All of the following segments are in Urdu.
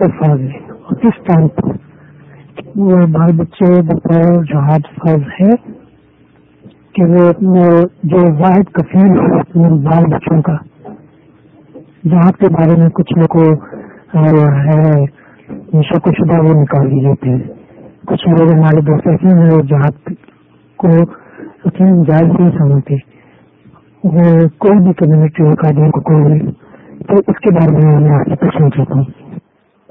اور کس ٹائم پر؟ وہ بال بچے بطور جہاد فرض ہے کہ وہ جو واحد کفیل ہے اپنے بال بچوں کا۔ جہاد کے بارے میں کچھ لوگ ہے شک و شبہ وہ نکال دیے تھے کچھ لوگ ہمارے دوست ایسے ہیں وہ جہاد کو اتنی جائز نہیں سمجھتے۔ وہ کوئی بھی کمیونٹی ہو قائدین کو کوئی تو اس کے بارے میں میں آپ سے پوچھنا چاہتا ہوں۔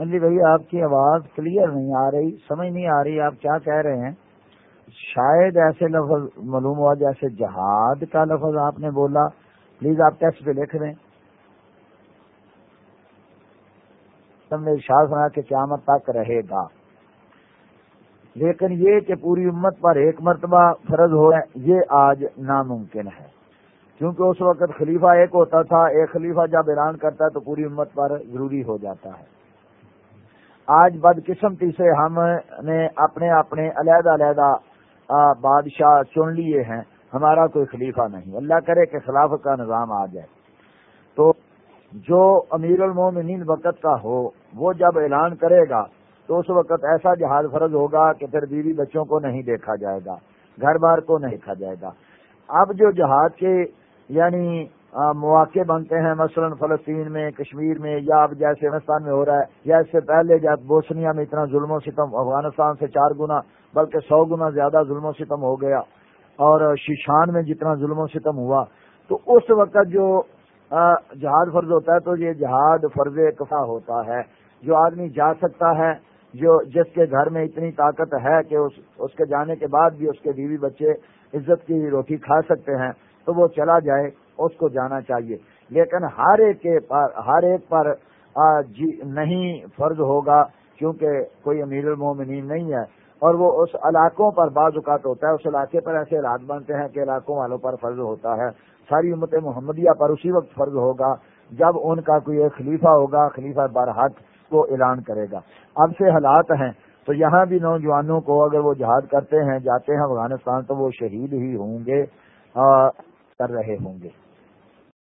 جی بھائی آپ کی آواز کلیئر نہیں آ رہی، سمجھ نہیں آ رہی، آپ کیا کہہ رہے ہیں؟ شاید ایسے لفظ، معلوم ہوا جیسے جہاد کا لفظ آپ نے بولا۔ پلیز آپ ٹیکسٹ پہ لکھ دیں۔ تم نے ارشاد بنا کہ قیامت تک رہے گا۔ لیکن یہ کہ پوری امت پر ایک مرتبہ فرض ہو یہ آج ناممکن ہے۔ کیونکہ اس وقت خلیفہ ایک ہوتا تھا، ایک خلیفہ جب اعلان کرتا ہے تو پوری امت پر ضروری ہو جاتا ہے۔ آج بدقسمتی سے ہم نے اپنے اپنے علیحدہ علیحدہ بادشاہ چن لیے ہیں۔ ہمارا کوئی خلیفہ نہیں۔ اللہ کرے کہ خلاف کا نظام آ جائے۔ تو جو امیر المومنین وقت کا ہو، وہ جب اعلان کرے گا، تو اس وقت ایسا جہاز فرض ہوگا کہ پھر بیوی بچوں کو نہیں دیکھا جائے گا، گھر بار کو نہیں دیکھا جائے گا۔ اب جو جہاز کے یعنی مواقع بنتے ہیں، مثلا فلسطین میں، کشمیر میں، یا اب جیسے افغانستان میں ہو رہا ہے، یا اس سے پہلے جب بوسنیا میں اتنا ظلم و ستم، افغانستان سے چار گنا، بلکہ سو گنا زیادہ ظلم و ستم ہو گیا، اور شیشان میں جتنا ظلم و ستم ہوا، تو اس وقت جو جہاد فرض ہوتا ہے تو یہ جہاد فرض کفا ہوتا ہے، جو آدمی جا سکتا ہے، جو جس کے گھر میں اتنی طاقت ہے کہ اس اس کے جانے کے بعد بھی اس کے بیوی بچے عزت کی روٹی کھا سکتے ہیں، تو وہ چلا جائے۔ اس کو جانا چاہیے۔ لیکن ہر ایک کے پر ہر ایک پر جی نہیں فرض ہوگا، کیونکہ کوئی امیر المومنین نہیں ہے۔ اور وہ اس علاقوں پر بعض اوقات ہوتا ہے، اس علاقے پر ایسے رات بنتے ہیں کہ علاقوں والوں پر فرض ہوتا ہے۔ ساری امت محمدیہ پر اسی وقت فرض ہوگا جب ان کا کوئی ایک خلیفہ ہوگا، خلیفہ برحق کو اعلان کرے گا۔ اب سے حالات ہیں۔ تو یہاں بھی نوجوانوں کو اگر وہ جہاد کرتے ہیں، جاتے ہیں افغانستان، تو وہ شہید ہی ہوں گے کر رہے ہوں گے۔